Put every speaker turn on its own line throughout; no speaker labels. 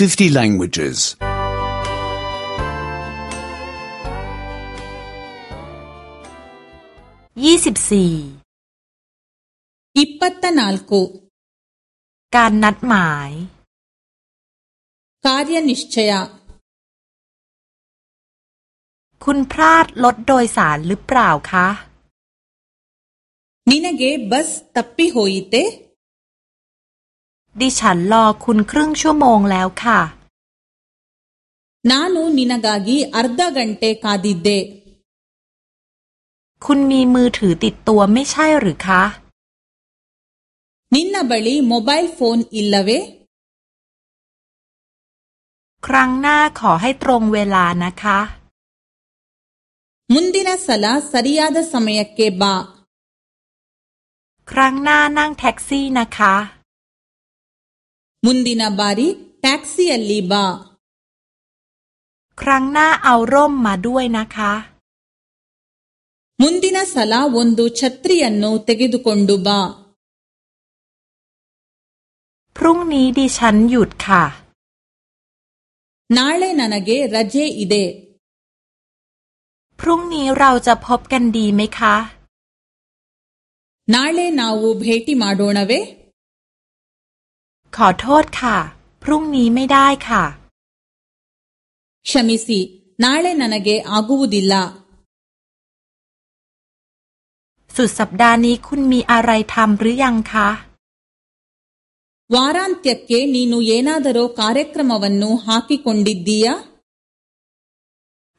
50 languages.
24 24
การนัดหมาย
ಕಾರ್ಯನಿಶ್ಚಯ
คุณพลาดรถโดยสารหรือเปล่าคะ
ನಿನಗೆ ಬಸ್
ดิฉันรอคุณครึ่งชั่วโมงแล้วค่ะ
ನಾನು ನಿನಗಾಗಿ ಅರ್ಧ ಗಂಟೆ ಕಾದಿದ್ದೆ
คุณมีมือถือติดตัวไม่ใช่หรือคะ
นินนา ಬಳಿ ಮೊಬೈಲ್ ಫೋನ್ ಇಲ್ಲವೇ
ครั้งหน้าขอให้ตรงเวลานะคะ
ಮುಂದಿನ ಸಲ ಸರಿಯಾದ ಸಮಯಕ್ಕೆ ಬಾ
ครั้งหน้านั่งแท็กซี่นะคะ
ಮುಂದಿನ ಬಾರಿ ಟ್ಯಾಕ್ಸಿಯಲ್ಲಿ ಬಾ
ครั้งหน้าเอาร่มมาด้วยนะคะ
ಮುಂದಿನ ಸಲ ಒಂದು ಛತ್ರಿಯನ್ನು ತೆಗೆದುಕೊಂಡು ಬಾ
พรุ่งนี้ดิฉันหยุดค่ะ
ನಾಳೆ ನನಗೆ ರಜೆ ಇದೆ
พรุ่งนี้เราจะพบกันดีไหมคะน
ನಾಳೆ าวูเบติมาโดนาเว
ขอโทษค่ะ พรุ่งนี้ไม่ได้ค่ะ
ಕ್ಷಮಿಸಿ ನಾಳೆ ನನಗೆ ಆಗುವುದಿಲ್ಲ
สุดสัปดาห์นี้คุณมีอะไรทำหรือยังคะ
ವಾರಾಂತ್ಯಕ್ಕೆ ನೀನು ಏನಾದರೂ ಕಾರ್ಯಕ್ರಮವನ್ನು ಹಾಕಿಕೊಂಡಿದ್ದೀಯಾ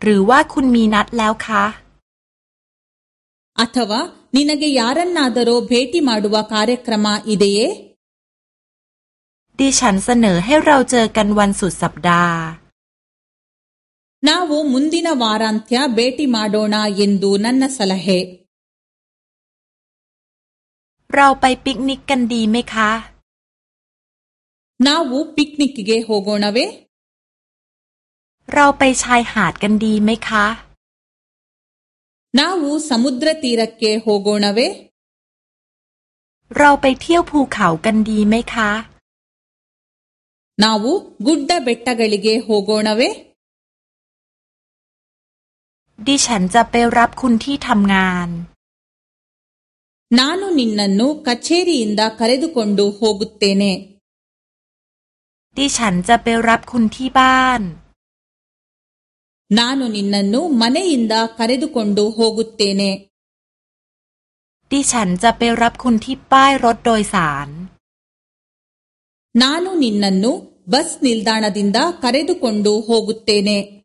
หรือว่าคุณมีนัดแล้วคะ
ಅಥವಾ ನಿನಗೆ ಯಾರನ್ನಾದರೂ ಭೇಟಿ ಮಾಡುವ ಕಾರ್ಯಕ್ರಮ ಇದೆಯೇ
ดิฉันเสนอให้เราเจอกันวันสุดสัปดาห์
ನಾವು ಮುಂದಿನ ವಾರಾಂತ್ಯ ಭೇಟಿ ಮಾಡೋಣ ಎಂದು ನನ್ನ ಸಲಹೆ
เราไปปิกนิกกันดีไหมคะ
ನಾವು ಪಿಕ್ನಿಕ್ಗೆ โกรนา
เวเราไปชายหาดกันดีไหมคะา
วูสมุทรตีรักเกอฮ ಹೋಗೋಣವೇ
เราไปเที่ยวภูเขากันดีไหมคะ
ನಾವು ಗುಡ್ಡ ಬೆಟ್ಟಗಳಿಗೆ ಹೋಗೋಣವೇ
ดิฉันจะไปรับคุณที่ทำงาน
ನಾನು ನಿನ್ನನ್ನು ಕಚೇರಿಯಿಂದ ಕರೆದುಕೊಂಡು ಹೋಗುತ್ತೇನೆ
ดิฉันจะไปรับคุณที่บ้าน
ನಾನು ನಿನ್ನನ್ನು ಮನೆಯಿಂದ ಕರೆದುಕೊಂಡು ಹೋಗುತ್ತೇನೆ
ดิฉันจะไปรับคุณที่ป้ายรถโดยสาร
ನಾನು ನಿನ್ನನ್ನು ಬಸ್ ನಿಲ್ದಾಣದಿಂದ ಕರೆದುಕೊಂಡು ಹೋಗುತ್ತೇನೆ.